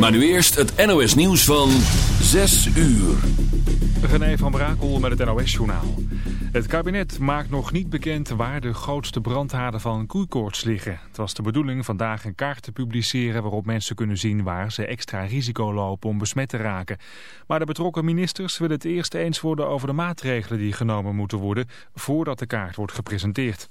Maar nu eerst het NOS nieuws van 6 uur. René van Brakel met het NOS-journaal. Het kabinet maakt nog niet bekend waar de grootste brandhaarden van koeikoorts liggen. Het was de bedoeling vandaag een kaart te publiceren waarop mensen kunnen zien waar ze extra risico lopen om besmet te raken. Maar de betrokken ministers willen het eerst eens worden over de maatregelen die genomen moeten worden voordat de kaart wordt gepresenteerd.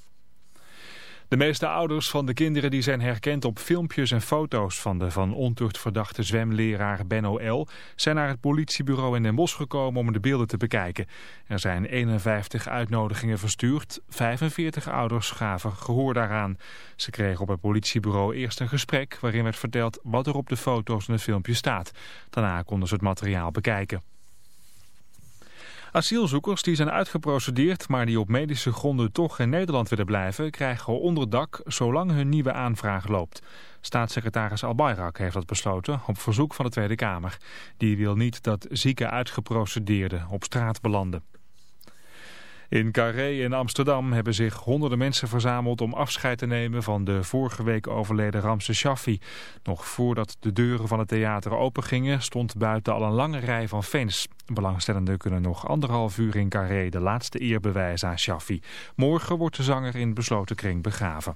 De meeste ouders van de kinderen die zijn herkend op filmpjes en foto's van de van ontucht verdachte zwemleraar Benno L. zijn naar het politiebureau in Den Bosch gekomen om de beelden te bekijken. Er zijn 51 uitnodigingen verstuurd. 45 ouders gaven gehoor daaraan. Ze kregen op het politiebureau eerst een gesprek waarin werd verteld wat er op de foto's en het filmpje staat. Daarna konden ze het materiaal bekijken. Asielzoekers die zijn uitgeprocedeerd, maar die op medische gronden toch in Nederland willen blijven, krijgen onderdak zolang hun nieuwe aanvraag loopt. Staatssecretaris Al-Bayrak heeft dat besloten op verzoek van de Tweede Kamer. Die wil niet dat zieke uitgeprocedeerden op straat belanden. In Carré in Amsterdam hebben zich honderden mensen verzameld om afscheid te nemen van de vorige week overleden Ramse Shaffi. Nog voordat de deuren van het theater opengingen stond buiten al een lange rij van fans. Belangstellenden kunnen nog anderhalf uur in Carré de laatste eer bewijzen aan Shaffi. Morgen wordt de zanger in besloten kring begraven.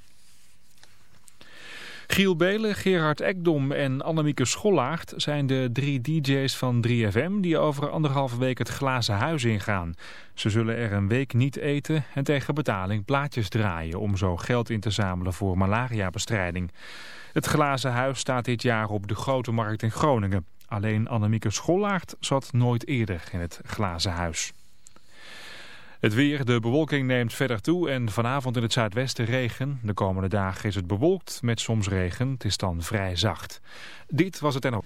Giel Belen, Gerard Ekdom en Annemieke Schollaert zijn de drie dj's van 3FM die over anderhalve week het glazen huis ingaan. Ze zullen er een week niet eten en tegen betaling plaatjes draaien om zo geld in te zamelen voor malariabestrijding. Het glazen huis staat dit jaar op de Grote Markt in Groningen. Alleen Annemieke Schollaert zat nooit eerder in het glazen huis. Het weer, de bewolking neemt verder toe en vanavond in het zuidwesten regen. De komende dagen is het bewolkt met soms regen. Het is dan vrij zacht. Dit was het NO.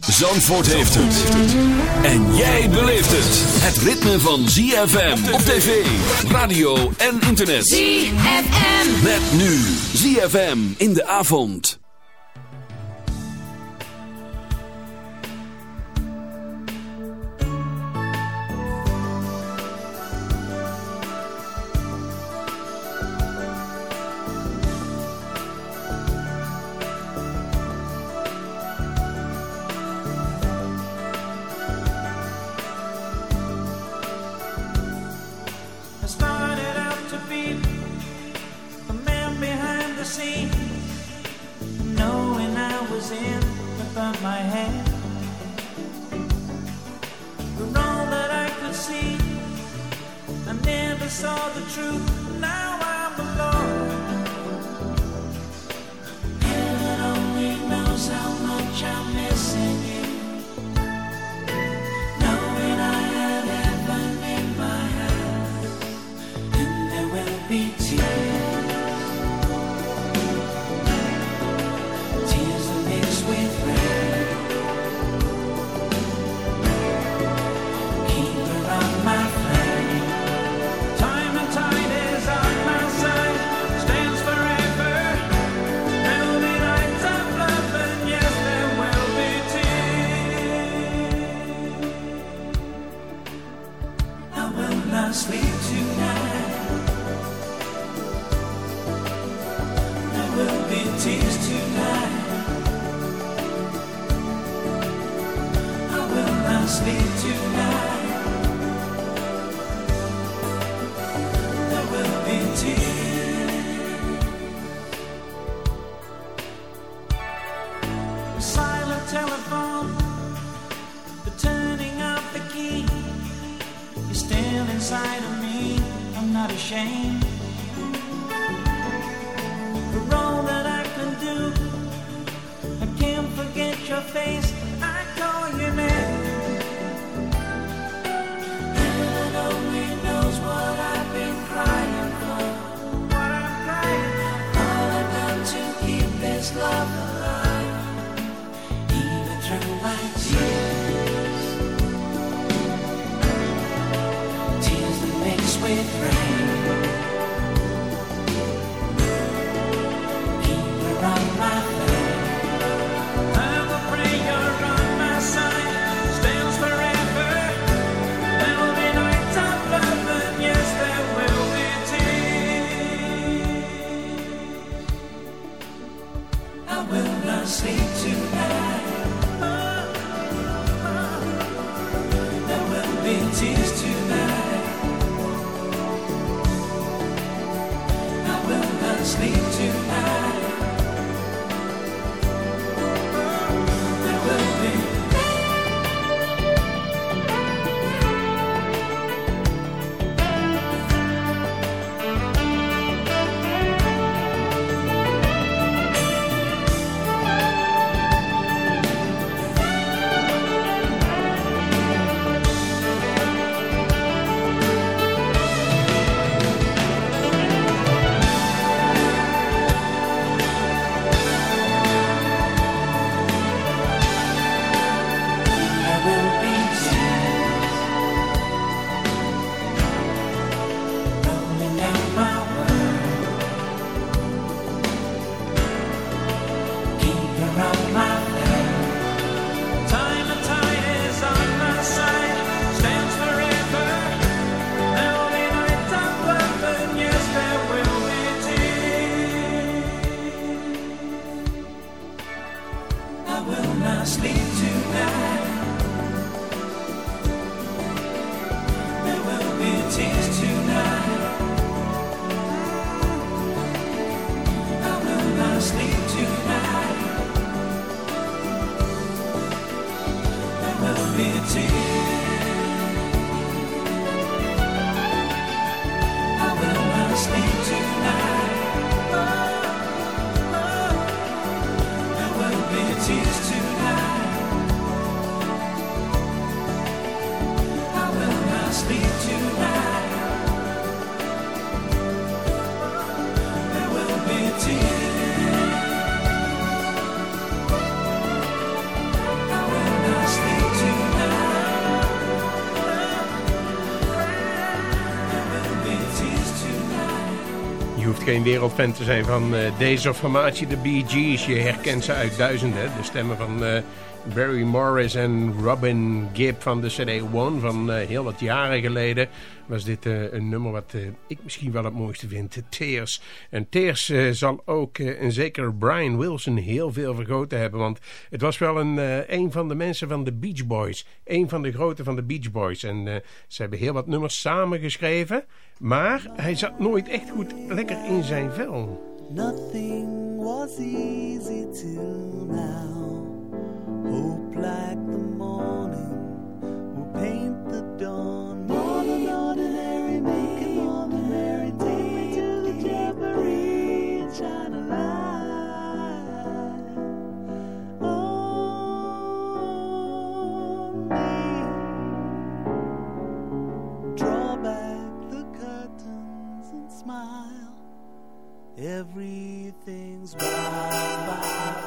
Zandvoort heeft het. En jij beleeft het. Het ritme van ZFM op tv, radio en internet. ZFM. Met nu ZFM in de avond. Behind knowing I was in without my hand. For all that I could see, I never saw the truth. Now I'm alone. Heaven only knows how much I'm missing For all that I can do, I can't forget your face. I call your name. Heaven only knows what I've been crying for. What I'm crying for. All I've done to keep this love alive, even through my tears. With rain. Wereldfan te zijn van eh, deze formatie, de Bee Gees. Je herkent ze uit duizenden. De stemmen van eh, Barry Morris en Robin Gibb van de CD One van eh, heel wat jaren geleden. Was dit een nummer wat ik misschien wel het mooiste vind. Tears. En Tears zal ook een zekere Brian Wilson heel veel vergoten hebben. Want het was wel een, een van de mensen van de Beach Boys. Een van de grote van de Beach Boys. En ze hebben heel wat nummers samengeschreven. Maar hij zat nooit echt goed lekker in zijn vel. Nothing was easy till now. Hope like the morning will paint the dawn. More than ordinary, make it ordinary. Me to the jamboree everything's bye bye.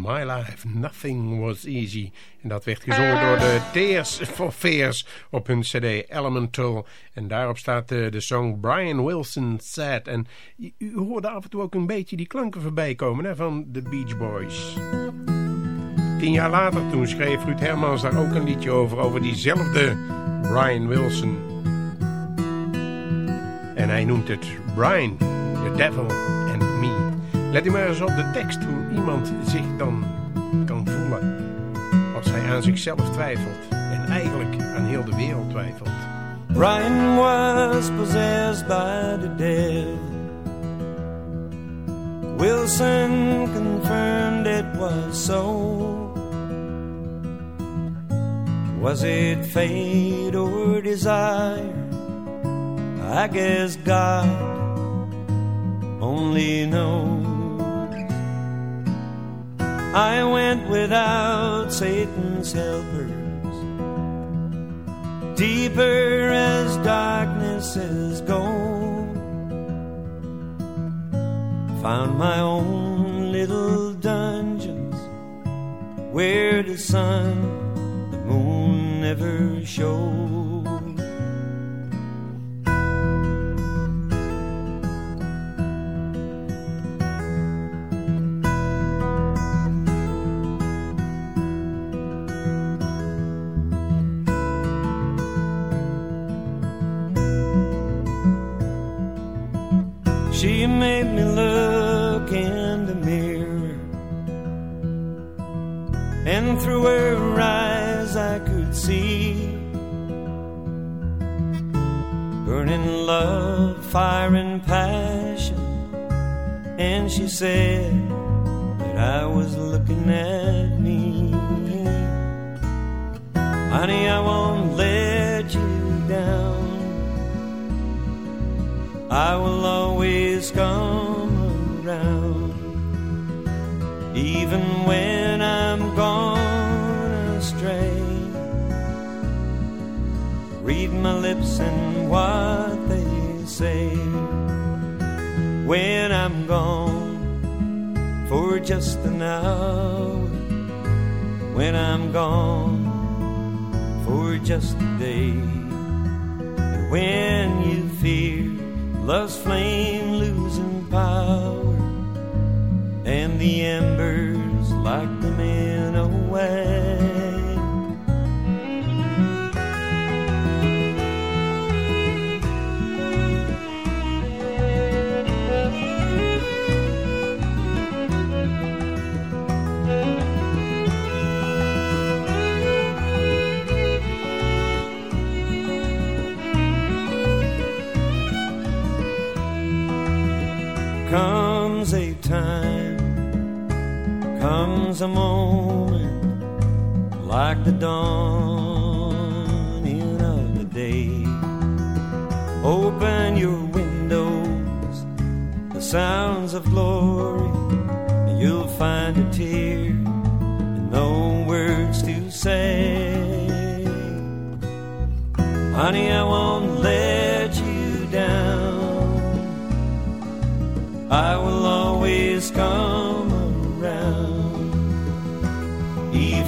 My Life, Nothing Was Easy. En dat werd gezongen door de Tears for Fears op hun cd Elemental. En daarop staat de, de song Brian Wilson Sad. En u, hoorde af en toe ook een beetje die klanken voorbij komen hè, van de Beach Boys. Tien jaar later toen schreef Ruud Hermans daar ook een liedje over, over diezelfde Brian Wilson. En hij noemt het Brian, the Devil. Let u maar eens op de tekst hoe iemand zich dan kan voelen als hij aan zichzelf twijfelt en eigenlijk aan heel de wereld twijfelt. Brian was possessed by the devil. Wilson confirmed it was so. Was it fate or desire? I guess God only knows. I went without Satan's helpers, deeper as darkness darknesses go. Found my own little dungeons where the sun, the moon never showed. She made me look in the mirror, and through her eyes I could see burning love, fire, and passion. And she said that I was looking at me. Honey, I won't let I will always come around, even when I'm gone astray. Read my lips and what they say when I'm gone for just an hour. When I'm gone for just a day, and when you fear love's flame losing power, and the embers like the men away. Comes a moment like the dawning of the day. Open your windows, the sounds of glory, and you'll find a tear and no words to say. Honey, I won't let you down. I will always come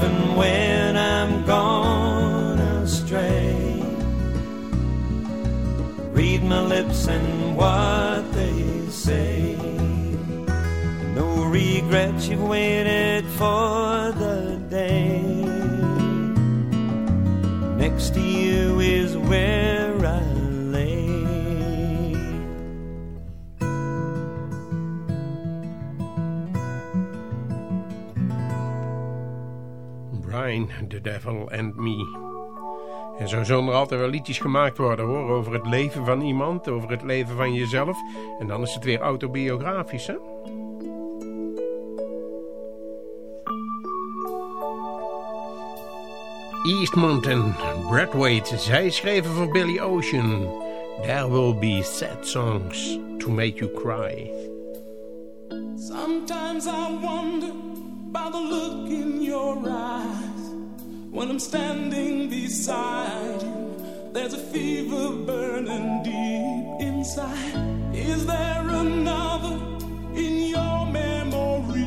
even when I'm gone astray. Read my lips and what they say. No regrets, you've waited for the day. Next to you is where Brian, The Devil and Me. En zo zullen er altijd wel liedjes gemaakt worden hoor, over het leven van iemand, over het leven van jezelf. En dan is het weer autobiografisch hè. Eastmont en Brad Wade, zij schreven voor Billy Ocean. There will be sad songs to make you cry. Sometimes I wonder by the look in your eyes When I'm standing beside you, there's a fever burning deep inside. Is there another in your memory?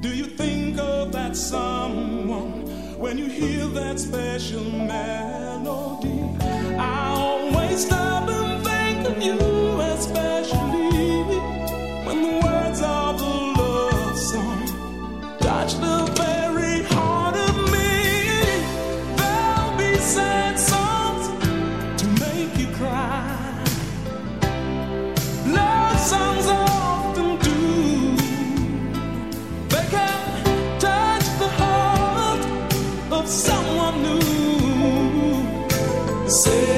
Do you think of that someone when you hear that special melody? I always stop and think of you, especially when the words of the love song touch the very Say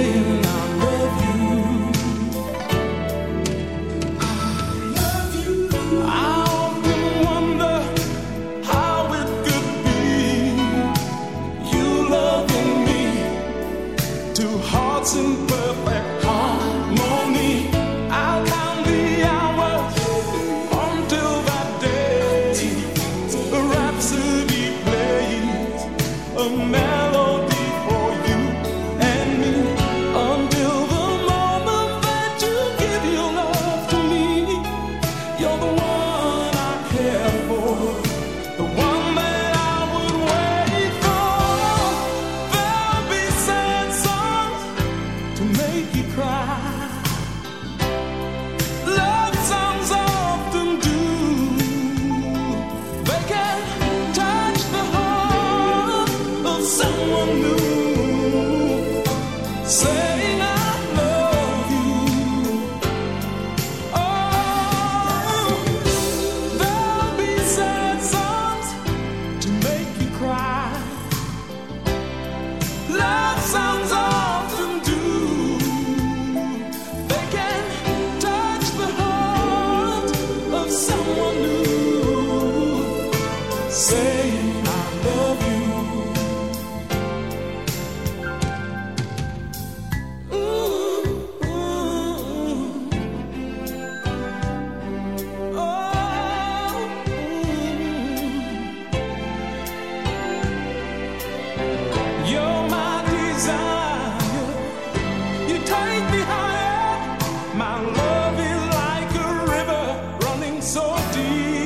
deep.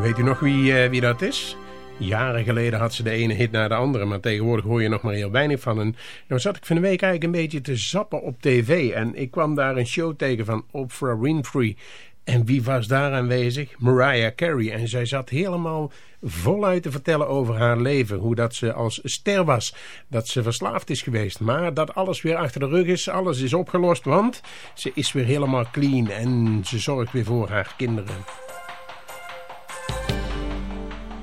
Weet u nog wie, eh, wie dat is? Jaren geleden had ze de ene hit na de andere, maar tegenwoordig hoor je nog maar heel weinig van. En nou zat ik van de week eigenlijk een beetje te zappen op tv en ik kwam daar een show tegen van Oprah Winfrey. En wie was daar aanwezig? Mariah Carey. En zij zat helemaal voluit te vertellen over haar leven. Hoe dat ze als ster was. Dat ze verslaafd is geweest. Maar dat alles weer achter de rug is. Alles is opgelost. Want ze is weer helemaal clean. En ze zorgt weer voor haar kinderen.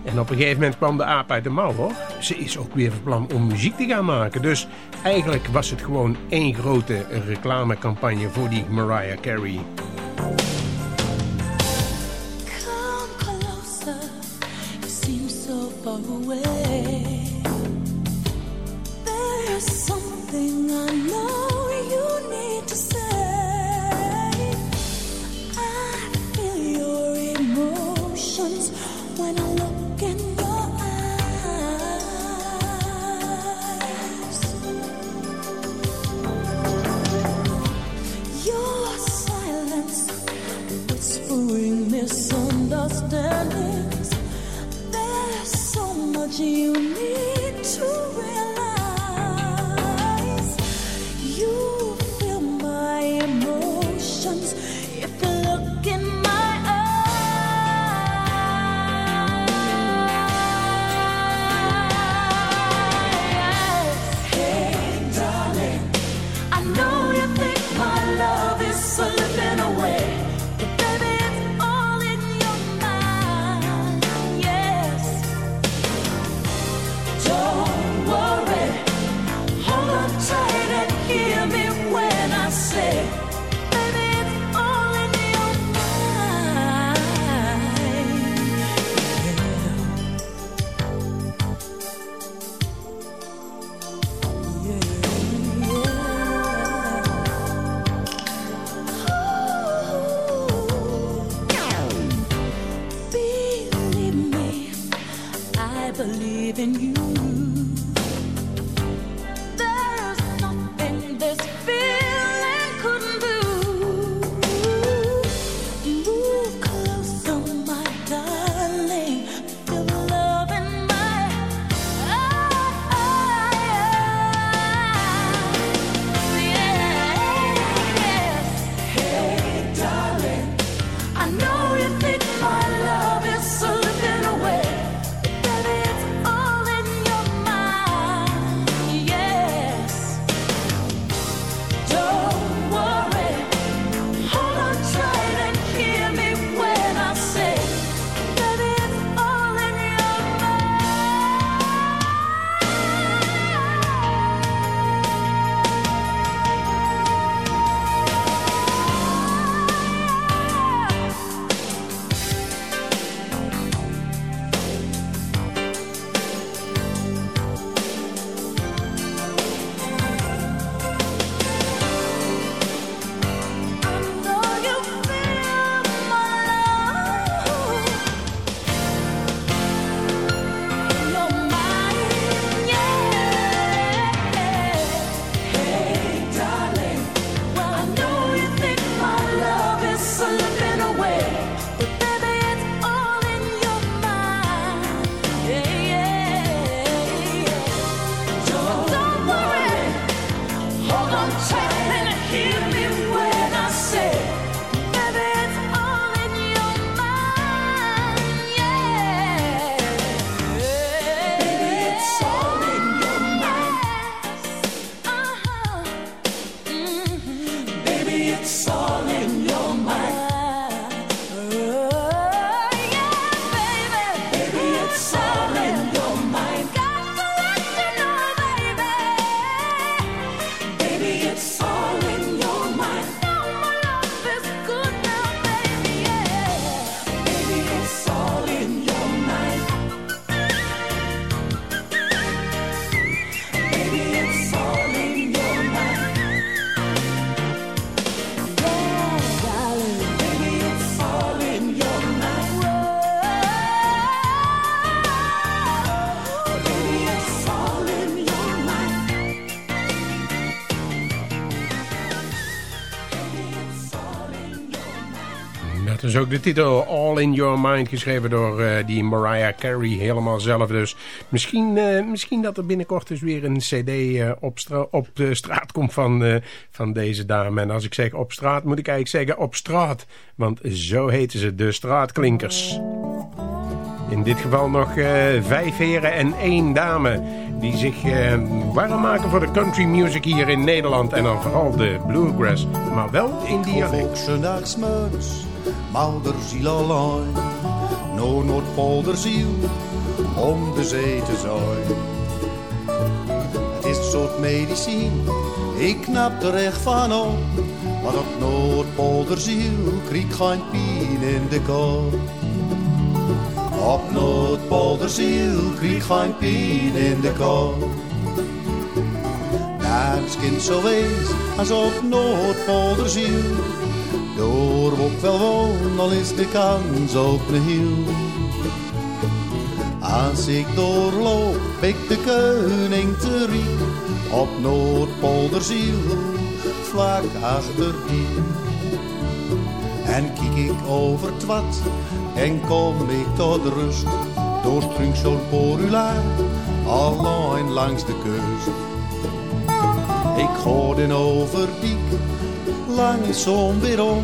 En op een gegeven moment kwam de aap uit de mouw hoor. Ze is ook weer van plan om muziek te gaan maken. Dus eigenlijk was het gewoon één grote reclamecampagne voor die Mariah Carey. Yearnings. There's so much you need to realize. De titel All in Your Mind, geschreven door eh, die Mariah Carey helemaal zelf. Dus misschien, eh, misschien dat er binnenkort dus weer een cd eh, op, de straat komt van, van deze dame. En als ik zeg op straat, moet ik eigenlijk zeggen op straat. Want zo heten ze, de straatklinkers. In dit geval nog vijf heren en één dame die zich warm maken voor de country music hier in Nederland. En dan vooral de bluegrass, maar wel in dialect. Mouderziel alleen. No Noordpolderziel, om de zee te zijn. Het is soort medicijn, ik knap er echt van op. Maar op Noordpolderziel kriek geen pijn in de kop. Op Noordpolderziel kriek geen pijn in de kop. Nergens kind zo wees als op Noordpolderziel. Door ook wel woon, al is de kans op een hiel. Als ik doorloop, ik de koning te riep. Op Noordpolderziel, vlak achter die. En kijk ik over het wat En kom ik tot rust, door Strunksel Porula, alleen langs de kust. Ik ga den overdiek, langs zo'n weer om,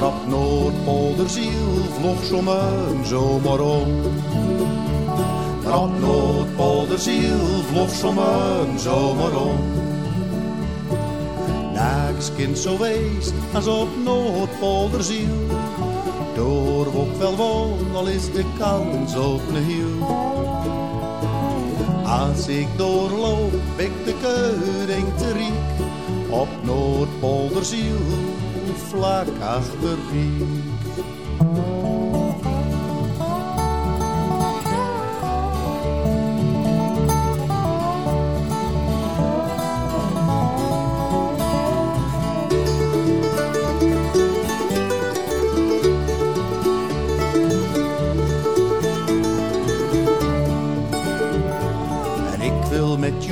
maar op Noordpolderziel vlog zo'n zomaar om. Maar op Noordpolderziel vlog zo'n zomaar om. Naaks kind zo wees als op Noordpolderziel. Door ook wel woon, al is de kans op een hiel. Als ik doorloop, ik de keuring te riek. Op Noordpolderziel, vlak achter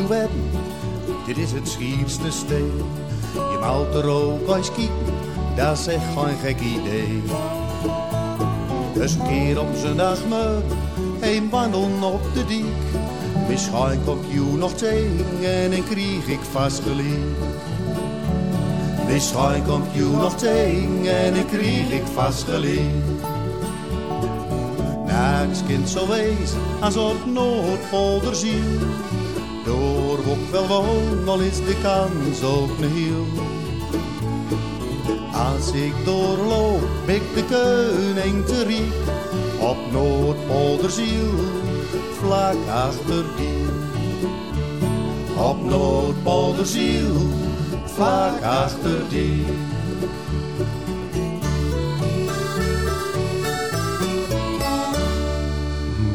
wedden, dit is het schierste steen. Je maalt er ook kieken, dat is echt geen gek idee. Dus een keer op zijn dag me heen wandelen op de diek. Misschien komt je nog tegen en dan krijg ik vast gelijk. Misschien komt je nog tegen en dan krijg ik vast gelijk. Naaks kind zo wees als op Noordpolderziel. Door ook wel woon, al is de kans ook een hiel. Als ik doorloop, ik de keuning te riek. Op Noordpolderziel, vlak achter die. Op Noordpolderziel, vlak achter die.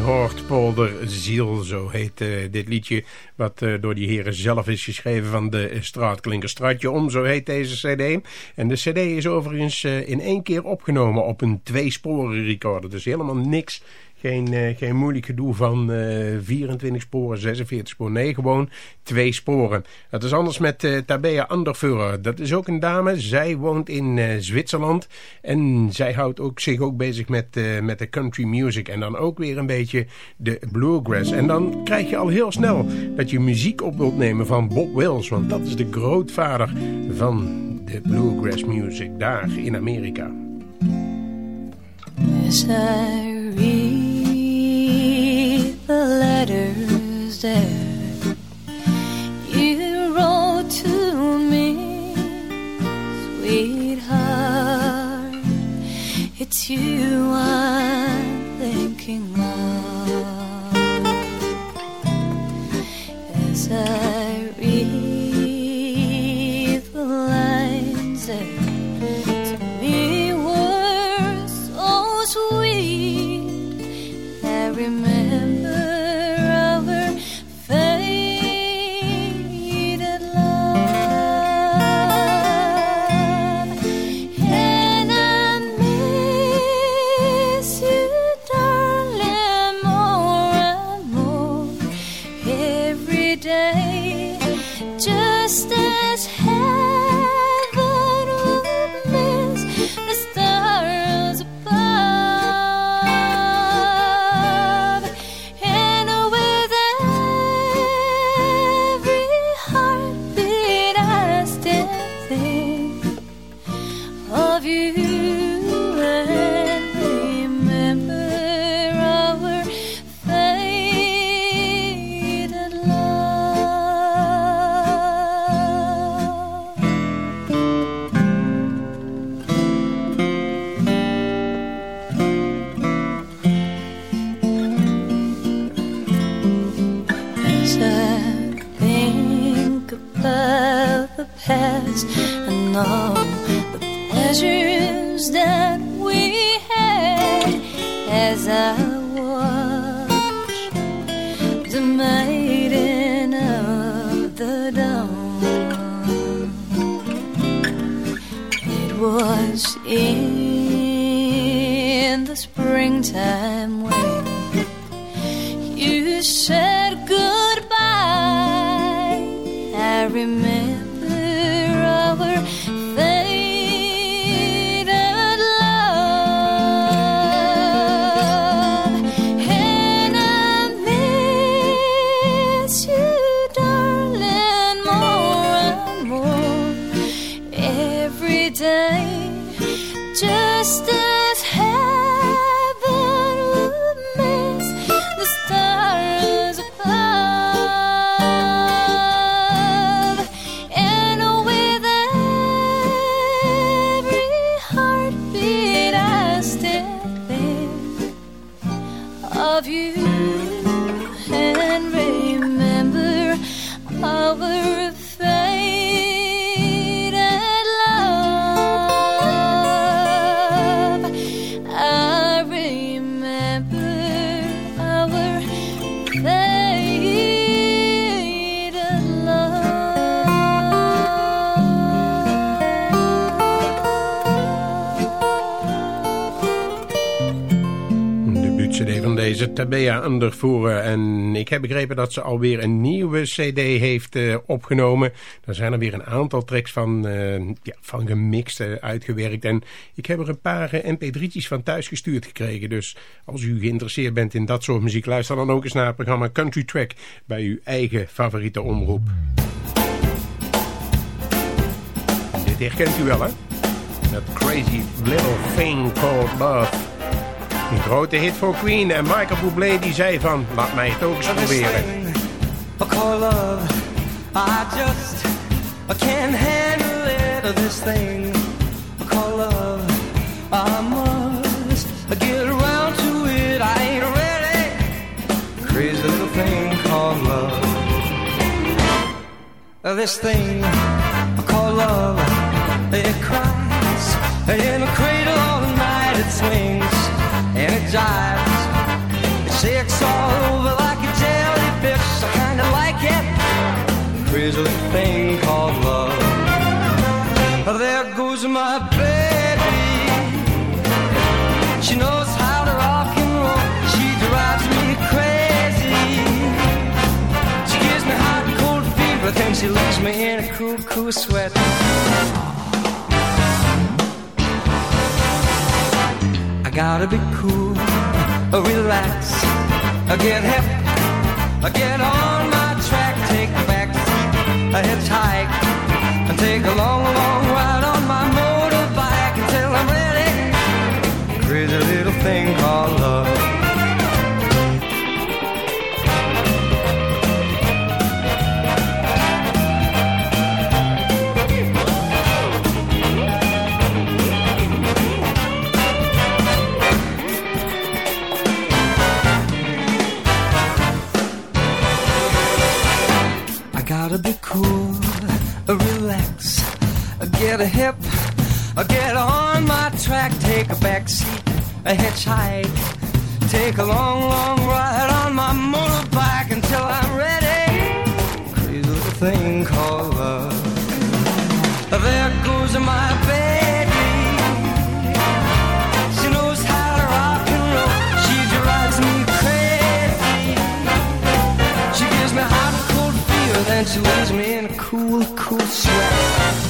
Noordpolderziel, zo heet eh, dit liedje. Wat eh, door die heren zelf is geschreven van de straatklinker Straatje Om, zo heet deze cd. En de cd is overigens eh, in één keer opgenomen op een tweesporen recorder. Dus helemaal niks geen, eh, geen moeilijk gedoe van eh 24 sporen, 46 sporen. Nee, gewoon twee sporen. Het is anders met eh Tabea Andervurer. Dat is ook een dame. Zij woont in eh, Zwitserland. En zij houdt ook, zich ook bezig met, eh, met de country music. En dan ook weer een beetje de bluegrass. En dan krijg je al heel snel dat je muziek op wilt nemen van Bob Wills. Want dat is de grootvader van de bluegrass music daar in Amerika. As I read the letters that you wrote to me, sweetheart, it's you I'm thinking of. As I Tabea Undervoeren. En ik heb begrepen dat ze alweer een nieuwe cd heeft eh, opgenomen. Daar zijn er weer een aantal tracks van, eh, ja, van gemixt, eh, uitgewerkt. En ik heb er een paar eh, mp3'tjes van thuis gestuurd gekregen. Dus als u geïnteresseerd bent in dat soort muziek... luister dan ook eens naar het programma Country Track... bij uw eigen favoriete omroep. Dit herkent u wel, hè? Dat crazy little thing called love. Een grote hit voor Queen en Michael Bublé die zei van... laat mij het ook eens proberen. I call love. I just I can't handle it. This thing I call love. I must get around to it. I ain't ready. Crazy little thing called love. This thing I call love. It cries in a cradle all night. It swings jives. It shakes all over like a jellyfish. I kinda like it. Crazy thing called love. There goes my baby. She knows how to rock and roll. She drives me crazy. She gives me hot and cold fever, then she leaves me in a cool, cool sweat. Gotta be cool, uh, relax, uh, get hip, uh, get on my track, take back a hitchhike, take a long, long get on my track, take a back seat, a hitchhike, take a long, long ride on my motorbike until I'm ready. Crazy little thing called love. There goes my baby. She knows how to rock and roll. She drives me crazy. She gives me hot and cold fever, then she leaves me in a cool, cool sweat.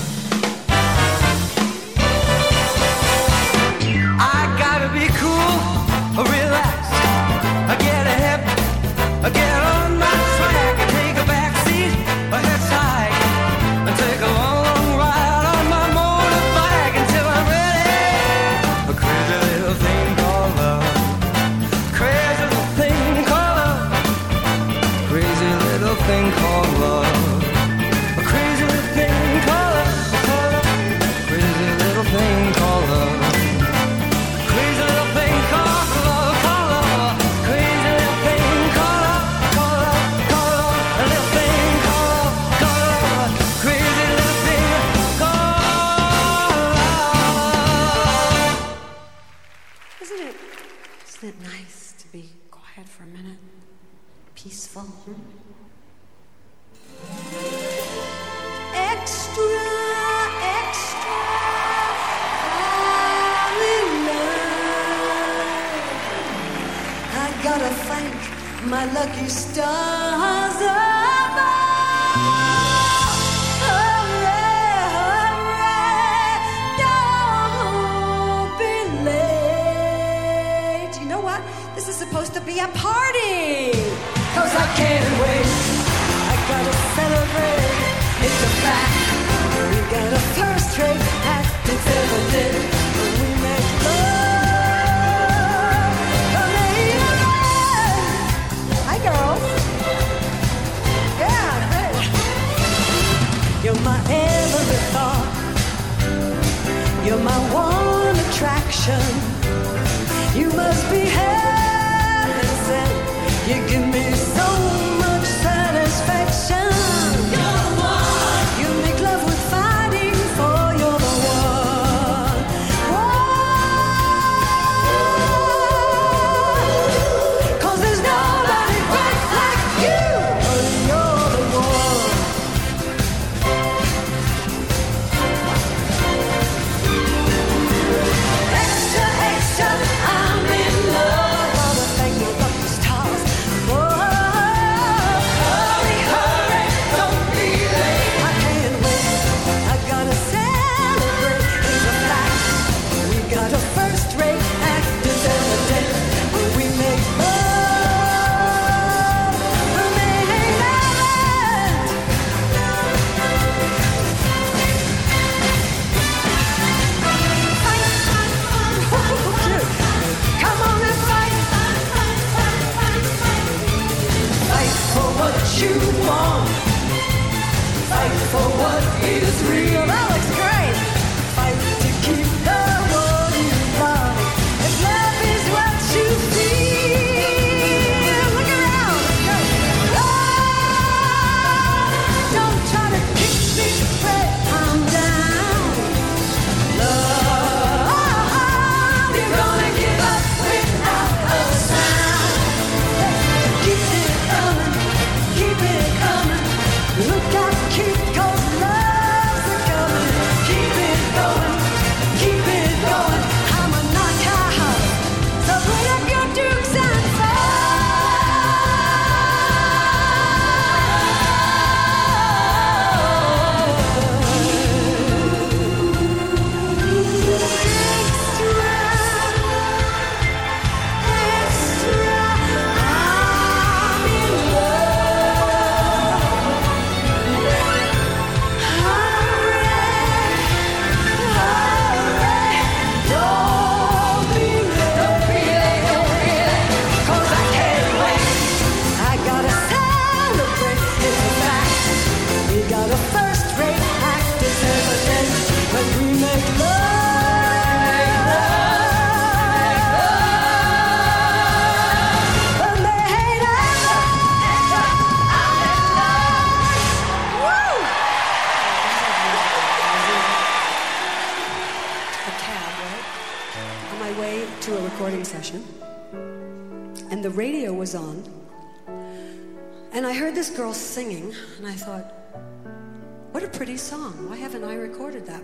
Song. Why haven't I recorded that?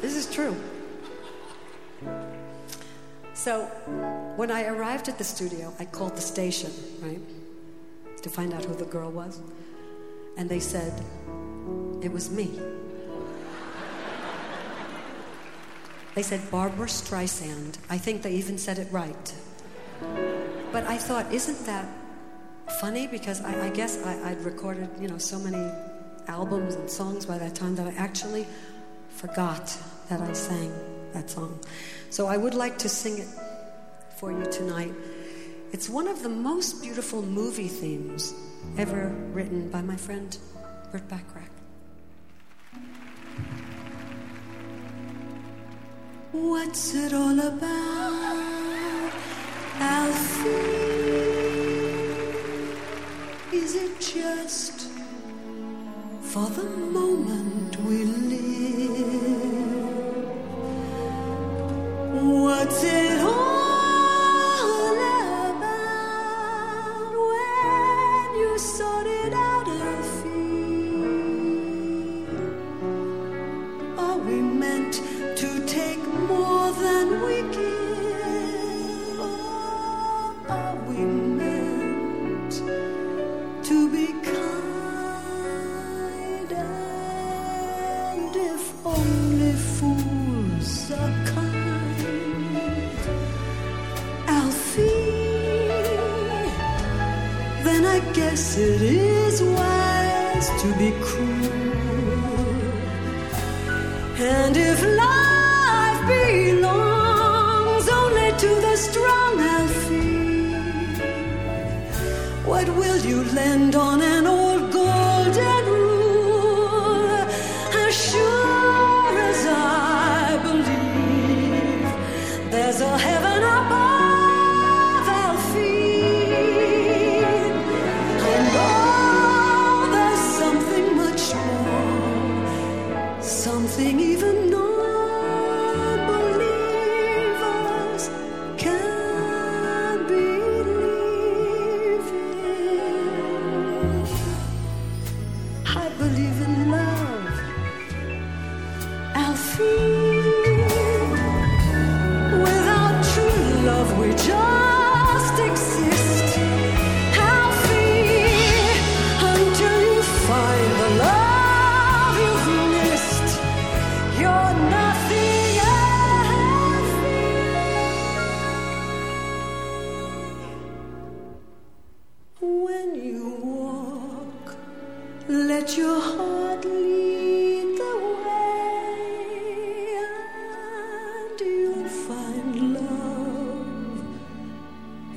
This is true. So, when I arrived at the studio, I called the station, right, to find out who the girl was. And they said, it was me. They said Barbara Streisand. I think they even said it right. But I thought, isn't that funny? Because I, I guess I, I'd recorded, you know, so many albums and songs by that time that I actually forgot that I sang that song. So I would like to sing it for you tonight. It's one of the most beautiful movie themes ever written by my friend Bert Bacharach. What's it all about, Alfie? Is it just for the moment we live? What's it all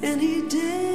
any day.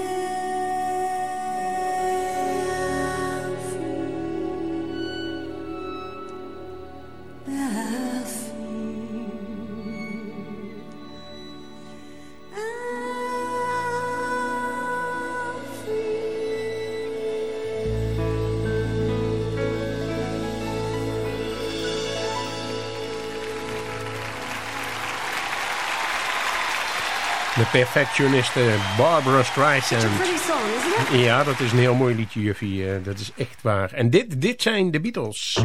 De perfectioniste Barbara Streisand. Song? Ja, dat is een heel mooi liedje, juffie. eh, dat is echt waar. En dit, dit zijn de Beatles.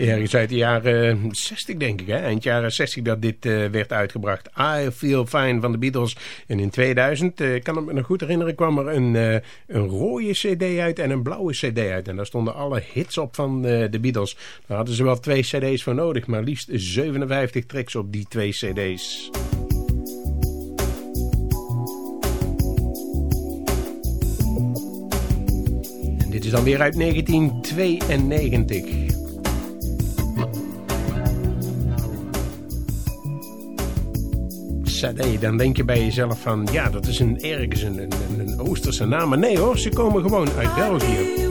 Ergens uit de jaren 60 denk ik, hè? eind jaren 60 dat dit eh, werd uitgebracht. I Feel Fine van de Beatles. En in 2000, eh, ik kan het me nog goed herinneren, kwam er een, eh, een rode cd uit en een blauwe cd uit. En daar stonden alle hits op van eh, de Beatles. Daar hadden ze wel twee cd's voor nodig, maar liefst 57 tracks op die twee cd's. En dit is dan weer uit 1992. Dan denk je bij jezelf van... ja, dat is een ergens een, een, een Oosterse naam. Maar nee hoor, ze komen gewoon uit België.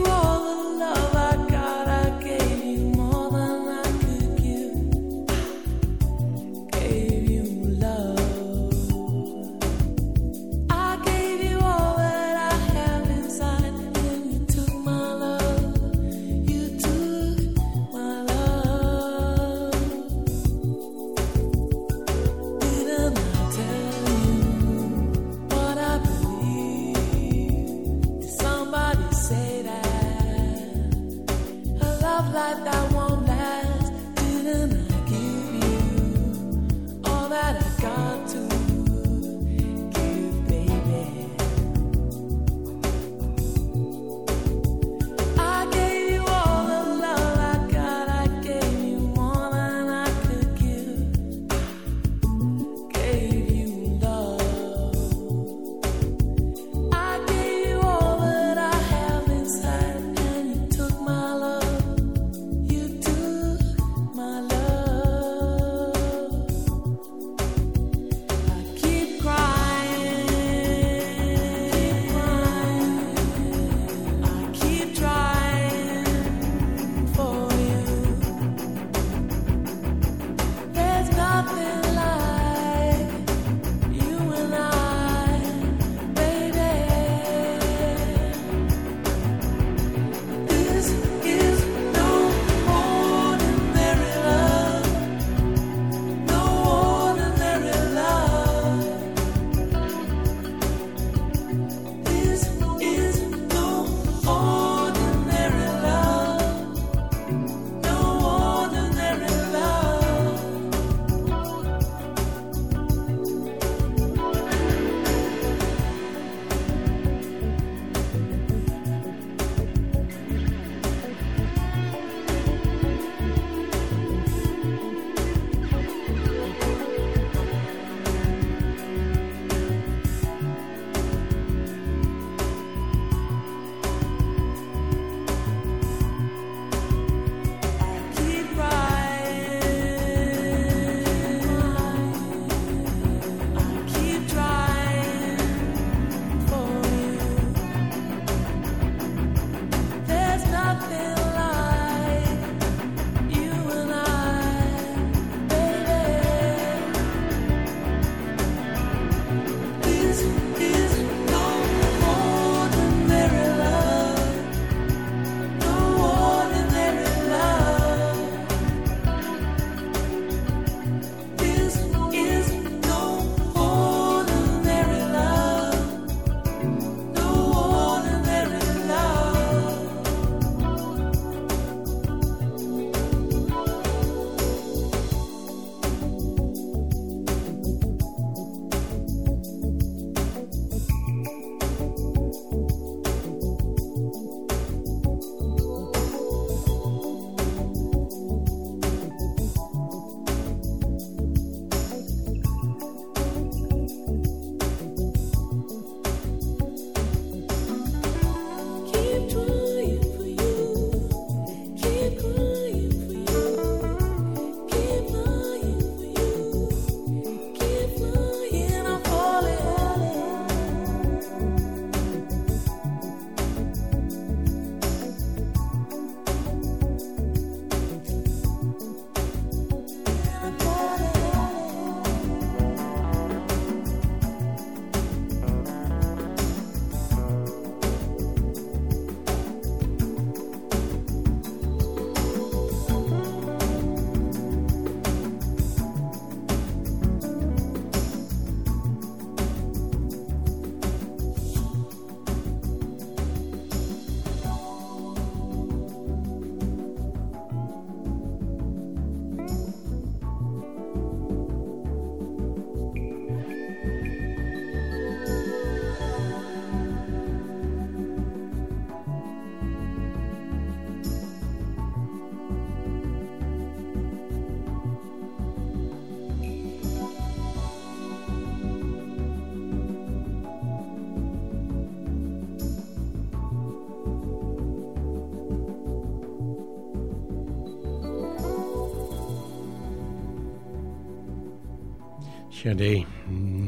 Sade,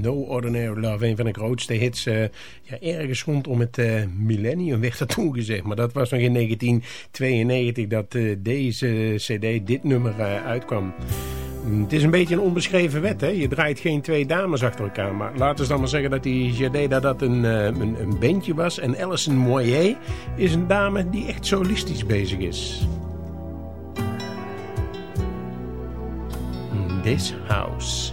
No Ordinary Love, een van de grootste hits. eh, ja, ergens rondom het eh, millennium werd dat toen gezegd. Maar dat was nog in 1992 dat eh, deze cd, dit nummer, uitkwam. Mm, Het is een beetje een onbeschreven wet, hè. Je draait geen twee dames achter elkaar. Maar laten we dan maar zeggen dat die Jade dat, dat een, een, een bandje was. En Alison Moyer is een dame die echt solistisch bezig is. This House.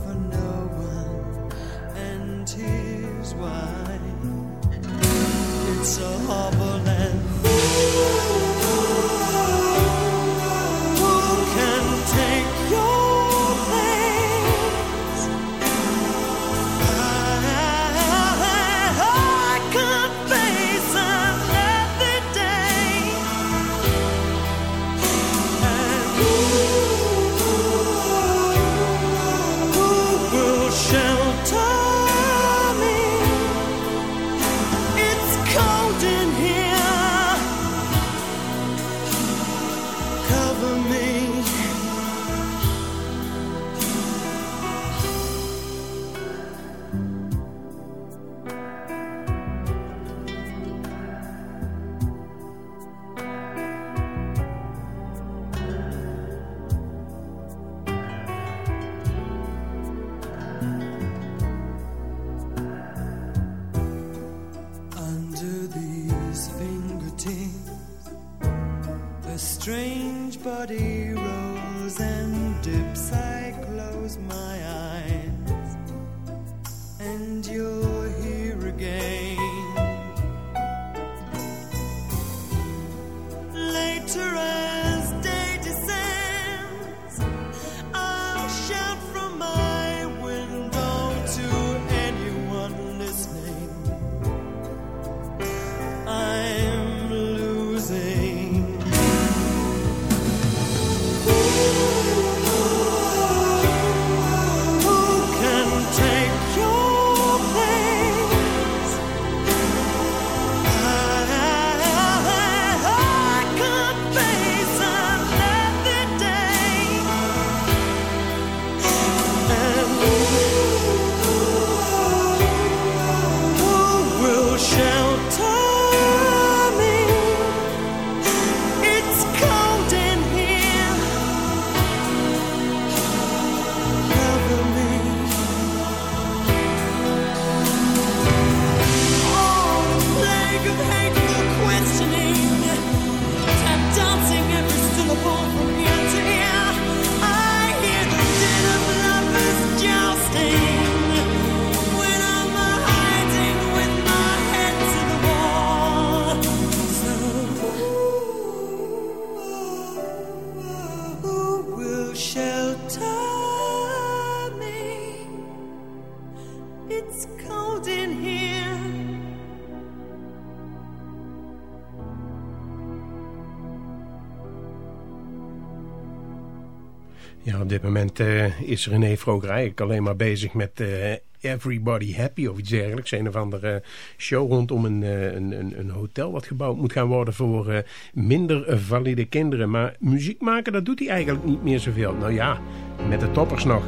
is René Vroger eigenlijk alleen maar bezig met eh, Everybody Happy of iets dergelijks. Een of andere show rondom een, eh, een, een, een hotel wat gebouwd moet gaan worden voor eh, minder valide kinderen. Maar muziek maken, dat doet hij eigenlijk niet meer zoveel. Nou ja, met de toppers nog.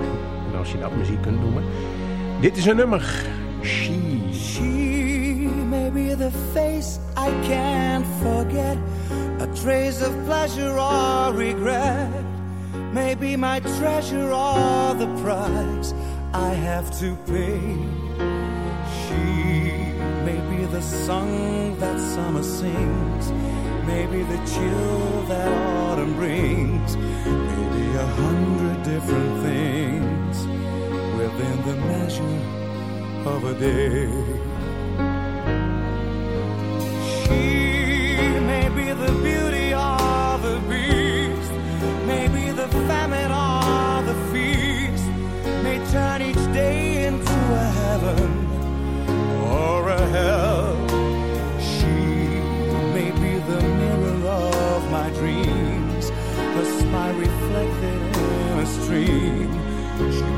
Als je dat muziek kunt noemen. Dit is een nummer. She. She may be the face I can't forget, a trace of pleasure or regret. Maybe my treasure or the price I have to pay. She may be the song that summer sings, maybe the chill that autumn brings, maybe a hundred different things within the measure of a day. Dream. She may not be